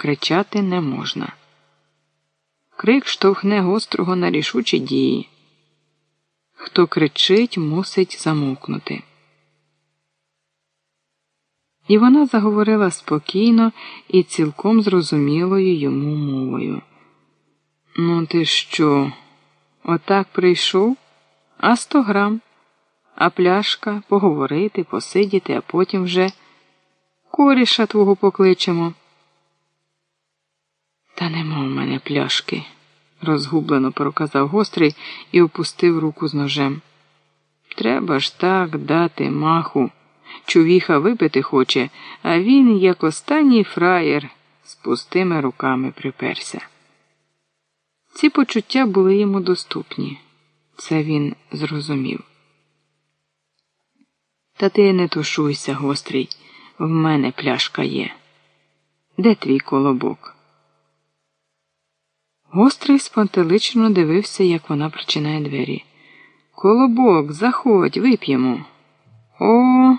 кричати не можна. Крик штовхне гострого на рішучі дії. Хто кричить, мусить замовкнути. І вона заговорила спокійно і цілком зрозумілою йому мовою. Ну, ти що? Отак прийшов? А сто грам, а пляшка поговорити, посидіти, а потім вже коріша твого покличемо. Та нема в мене пляшки, розгублено проказав гострий і опустив руку з ножем. Треба ж так дати маху. Чувіха випити хоче, а він, як останній фраєр, з пустими руками приперся. Ці почуття були йому доступні, це він зрозумів. Та ти не тушуйся, гострий, в мене пляшка є. Де твій колобок? Гострий спантеличено дивився, як вона причинає двері. Колобок, заходь, вип'ємо. О,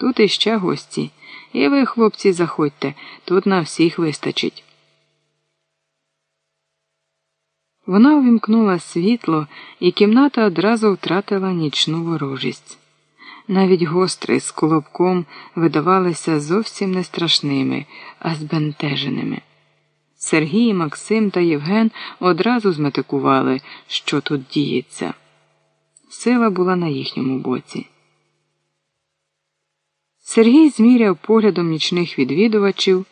тут іще гості. І ви, хлопці, заходьте, тут на всіх вистачить. Вона увімкнула світло, і кімната одразу втратила нічну ворожість. Навіть гострий з колобком видавалися зовсім не страшними, а збентеженими. Сергій, Максим та Євген одразу зметикували, що тут діється. Сила була на їхньому боці. Сергій зміряв поглядом нічних відвідувачів.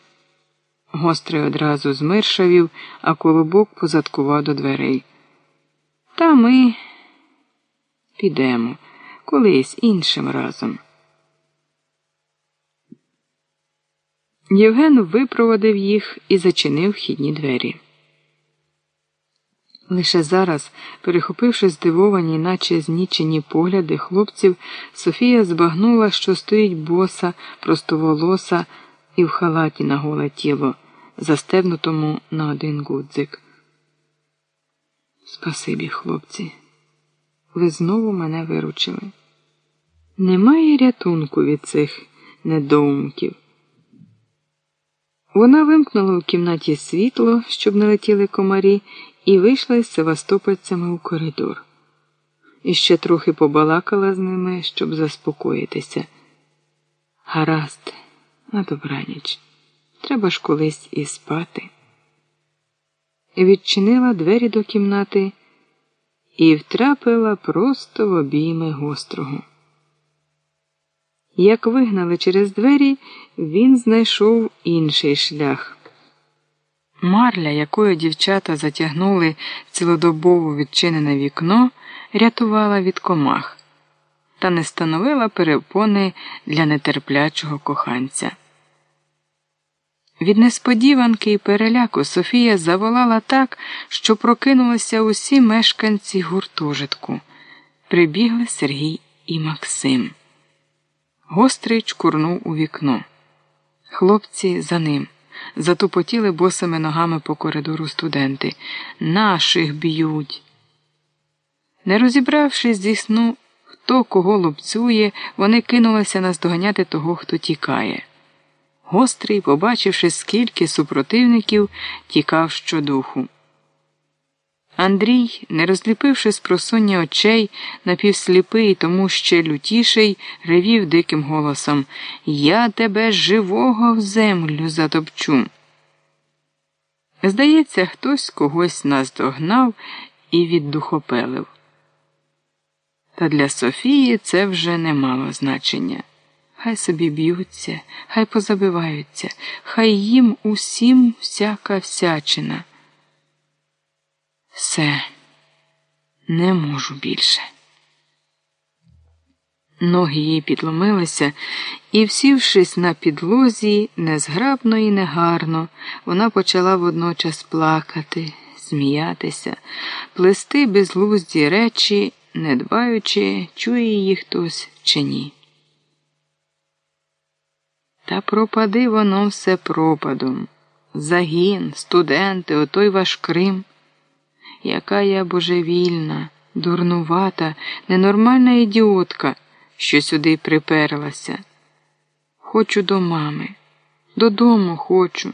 Гострий одразу змиршавів, а колобок позадкував до дверей. Та ми підемо колись іншим разом. Євген випроводив їх і зачинив вхідні двері. Лише зараз, перехопивши здивовані, наче знічені погляди хлопців, Софія збагнула, що стоїть боса, простоволоса і в халаті на голе тіло, застебнутому на один гудзик. Спасибі, хлопці, ви знову мене виручили. Немає рятунку від цих недоумків. Вона вимкнула у кімнаті світло, щоб не летіли комарі, і вийшла із севастопольцями у коридор. І ще трохи побалакала з ними, щоб заспокоїтися. Гаразд, на добраніч. Треба ж колись і спати. І відчинила двері до кімнати і втрапила просто в обійми гострого. Як вигнали через двері, він знайшов інший шлях. Марля, якою дівчата затягнули цілодобово відчинене вікно, рятувала від комах та не становила перепони для нетерплячого коханця. Від несподіванки і переляку Софія заволала так, що прокинулися усі мешканці гуртожитку. Прибігли Сергій і Максим. Гострий чкурнув у вікно. Хлопці за ним. Затупотіли босими ногами по коридору студенти. Наших б'ють. Не розібравшись зі сну, хто кого лупцює, вони кинулися наздоганяти того, хто тікає. Гострий, побачивши, скільки супротивників, тікав щодуху. Андрій, не розліпивши з просоння очей, напівсліпий, тому ще лютіший, ревів диким голосом Я тебе живого в землю затопчу. Здається, хтось когось наздогнав і віддухопелив. Та для Софії це вже не мало значення. Хай собі б'ються, хай позабиваються, хай їм усім всяка всячина. Все, не можу більше. Ноги їй підломилися, і, всівшись на підлозі, незграбно і негарно, вона почала водночас плакати, сміятися, плести безглузді речі, не дбаючи, чує її хтось чи ні. Та пропади воно все пропадом. Загін, студенти, отой ваш Крим яка я божевільна, дурнувата, ненормальна ідіотка, що сюди приперлася. Хочу до мами, додому хочу.